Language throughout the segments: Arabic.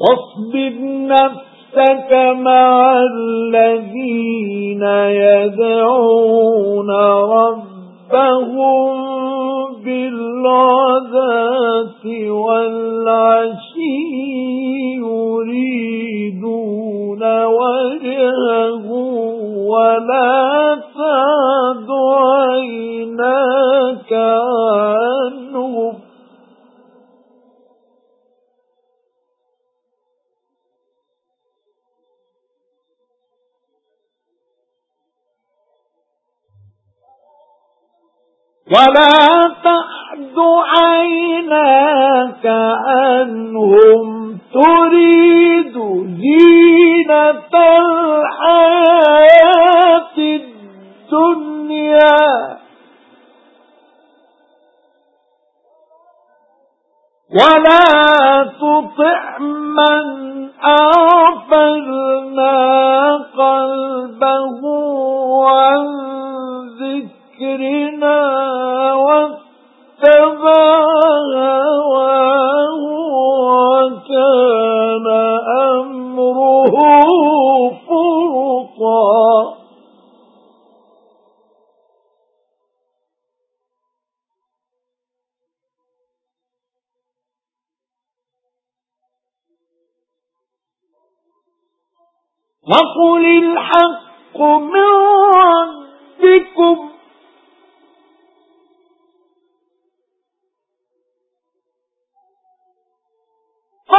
واصبر نفسك مع الذين يدعون ربهم بالغداة والعشي ولا تعد عيناك عنهم تريد زينة الحياة الدنيا. ولا تطع من أغفلنا ذكرنا واتبع هواه وكان أمره فرطا. وقل الحق من ربكم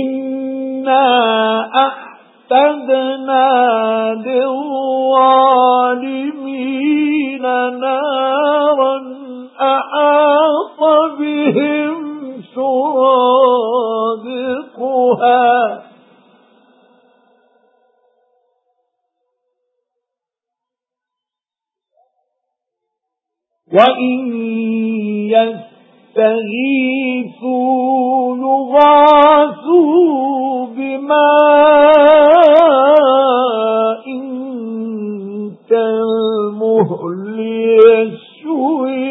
إِنَّا أَعْتَدْنَا لِلظَّالِمِينَ نَارًا أَحَاطَ بِهِمْ سُرَادِقُهَا وَإِن تغيثوا نغاثوا بماء كالمهل يشوي.